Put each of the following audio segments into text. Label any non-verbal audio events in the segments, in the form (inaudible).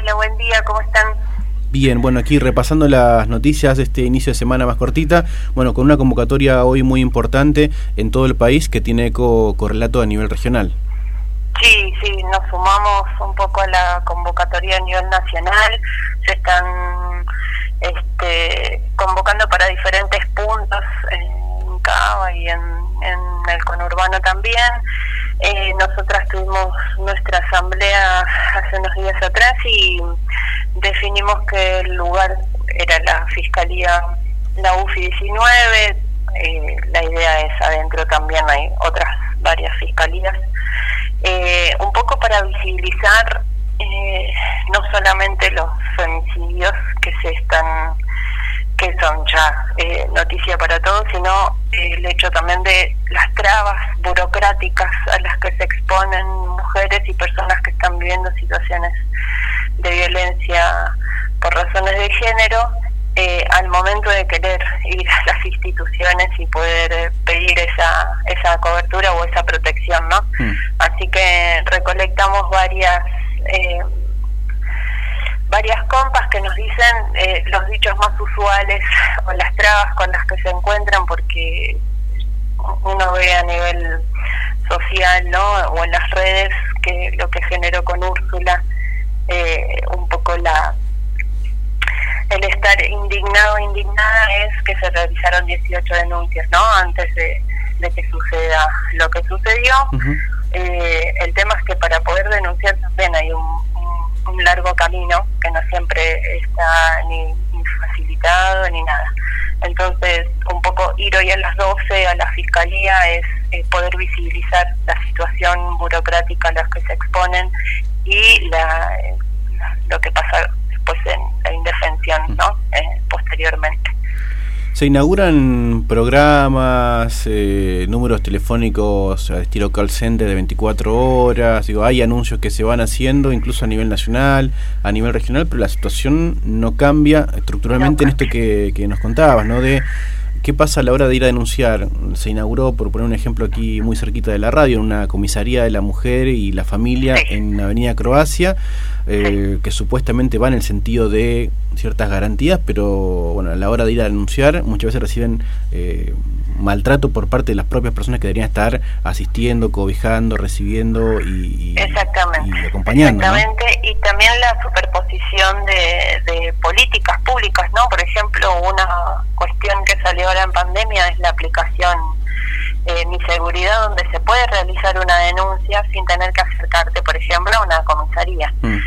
Hola, buen día, ¿cómo están? Bien, bueno, aquí repasando las noticias de este inicio de semana más cortita, bueno, con una convocatoria hoy muy importante en todo el país que tiene eco correlato a nivel regional. Sí, sí, nos sumamos un poco a la convocatoria a nivel nacional, se están este, convocando para diferentes puntos en Cava y en, el conurbano también. Eh, nosotras tuvimos nuestra asamblea hace unos días atrás definimos que el lugar era la Fiscalía, la UFI 19, eh, la idea es adentro también hay otras varias fiscalías, eh, un poco para visibilizar eh, no solamente los femicidios que se están que son ya noticia para todos, sino el hecho también de las trabas burocráticas a las que se exponen mujeres y personas que están viviendo situaciones de violencia por razones de género eh, al momento de querer ir a las instituciones y poder eh, pedir esa, esa cobertura o esa protección, ¿no? Mm. Así que recolectamos varias eh, varias compas que nos dicen los dichos más usuales (laughs) o las trabas con las que se encuentran porque uno ve a nivel social, ¿no? O en las redes que lo que generó con Úrsula eh, un poco la el estar indignado indignada es que se realizaron 18 denuncias, ¿no? Antes de, que suceda lo que sucedió. eh, el tema es que para poder denunciar también hay un, largo camino que no siempre está ni, facilitado ni nada. Entonces, un poco ir hoy a las 12 a la fiscalía es eh, poder visibilizar la situación burocrática a la que se exponen y la, lo que pasa después en la indefensión ¿no? Eh, posteriormente. Se inauguran programas, eh, números telefónicos a estilo call center de 24 horas, digo, hay anuncios que se van haciendo incluso a nivel nacional, a nivel regional, pero la situación no cambia estructuralmente en esto que, que nos contabas, ¿no? De ¿Qué pasa a la hora de ir a denunciar? Se inauguró, por poner un ejemplo aquí muy cerquita de la radio, en una comisaría de la mujer y la familia en Avenida Croacia, eh, que supuestamente va en el sentido de ciertas garantías, pero bueno, a la hora de ir a denunciar muchas veces reciben eh, maltrato por parte de las propias personas que deberían estar asistiendo, cobijando, recibiendo y, acompañando. Exactamente, y también la superposición de, de políticas públicas, ¿no? Por ejemplo, una cuestión que salió ahora en pandemia es la aplicación eh, Mi Seguridad, donde se puede realizar una denuncia sin tener que acercarte, por ejemplo, a una comisaría. Mm.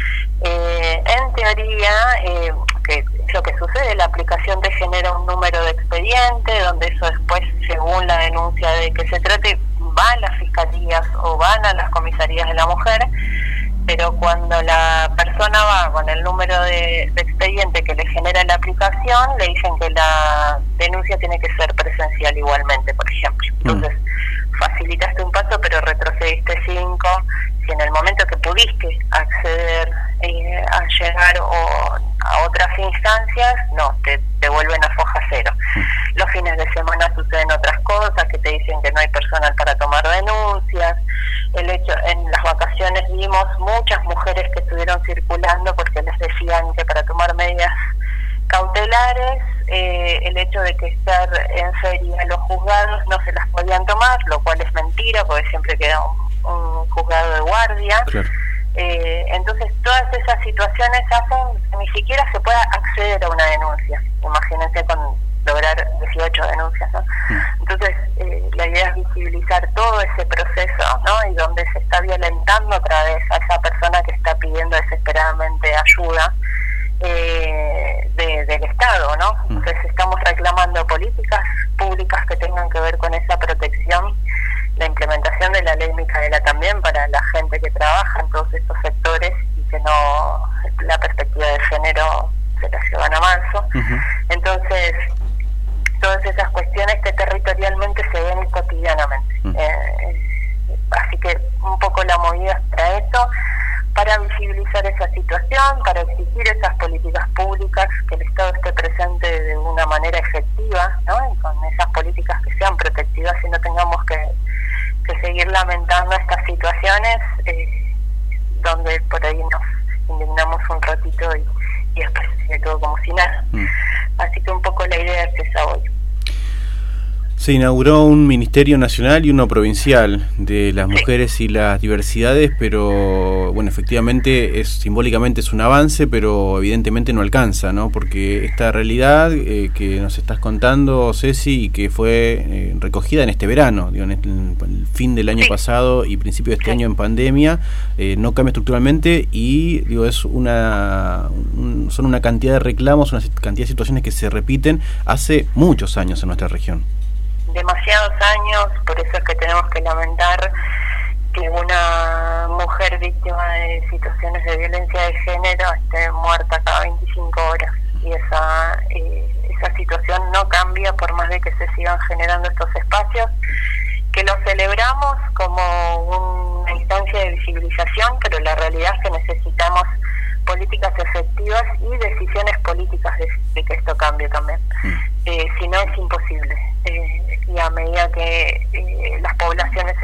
Eh, en teoría, eh, que lo que sucede, la aplicación te genera un número de expediente, donde eso después, según la denuncia de que se trate, va a las fiscalías o van a las comisarías de la mujer pero cuando la persona va con el número de, expediente que le genera la aplicación, le dicen que la denuncia tiene que ser presencial igualmente, por ejemplo. Mm. Entonces, facilitaste un paso, pero retrocediste cinco. Si en el momento que pudiste acceder eh, a llegar o a otras instancias, no, te devuelven a foja cero. Mm. Los fines de semana suceden otras cosas, que te dicen que no hay personal para tomar denuncias. Vimos muchas mujeres que estuvieron circulando porque les decían que para tomar medidas cautelares, eh, el hecho de que estar en feria los juzgados no se las podían tomar, lo cual es mentira porque siempre queda un, juzgado de guardia. Eh, entonces todas esas situaciones hacen que ni siquiera se pueda acceder a una denuncia. Imagínense con lograr 18 denuncias. ¿no? Mm. Entonces eh, la idea es visibilizar todo ese proceso ¿no? y donde se está violentando otra vez a esa persona que está pidiendo desesperadamente ayuda eh, del Estado. ¿no? Mm. Entonces estamos políticas públicas que tengan que ver con esa protección la implementación de la ley Micaela también para la gente que trabaja en todos estos sectores y que no la perspectiva de género se la llevan a marzo. Entonces, todas esas cuestiones que territorialmente se ven cotidianamente. Eh, así que un poco la movida es para eso, para visibilizar esa situación, para exigir esas políticas públicas, que el Estado esté presente de una manera efectiva, ¿no? y con esas políticas que sean protectivas y no tengamos que que seguir lamentando estas situaciones eh, donde por ahí nos indignamos un ratito y, después sigue todo como si nada. Mm. Así que un poco la idea es esa hoy. Se inauguró un Ministerio Nacional y uno provincial de las mujeres y las diversidades, pero bueno, efectivamente es simbólicamente es un avance, pero evidentemente no alcanza, ¿no? Porque esta realidad eh, que nos estás contando, Ceci, y que fue eh, recogida en este verano, digo, en el, fin del año pasado y principio de este año en pandemia, eh, no cambia estructuralmente y digo es una son una cantidad de reclamos, una cantidad de situaciones que se repiten hace muchos años en nuestra región demasiados años, por eso es que tenemos que lamentar que una mujer víctima de situaciones de violencia de género esté muerta cada 25 horas. Y esa eh, esa situación no cambia por más de que se sigan generando estos espacios que los celebramos como una instancia de visibilización pero la realidad es que necesitamos políticas efectivas y decisiones políticas de, que esto cambie también mm. eh, si no es imposible eh, y a medida que eh, las poblaciones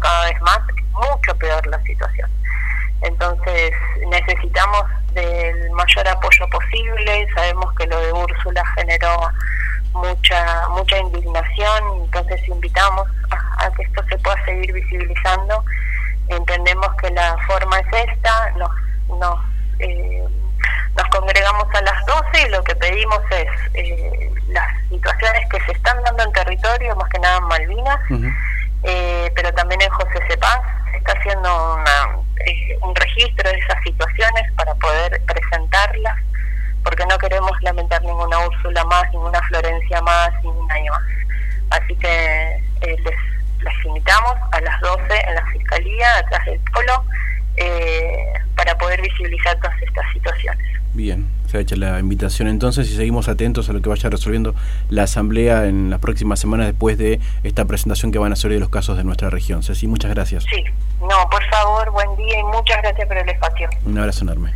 cada vez más, es mucho peor la situación. Entonces necesitamos del mayor apoyo posible, sabemos que lo de Úrsula generó mucha mucha indignación, entonces invitamos a, que esto se pueda seguir visibilizando. Entendemos que la forma es esta, nos, nos, eh, nos congregamos a las 12 y lo que pedimos es eh, las situaciones que se están dando en territorio, más que nada en Malvinas, eh, pero también en José Cepaz se está haciendo eh, un registro de esas situaciones para poder presentarlas, porque no queremos lamentar ninguna Úrsula más, ninguna Florencia más, ningún año más. Así que eh, les, les invitamos a las 12 en la Fiscalía, atrás del polo, para poder visibilizar todas. La invitación entonces y seguimos atentos a lo que vaya resolviendo la Asamblea en las próximas semanas después de esta presentación que van a hacer de los casos de nuestra región. Ceci, muchas gracias. Sí, no, por favor, buen día y muchas gracias por el espacio. Un abrazo enorme.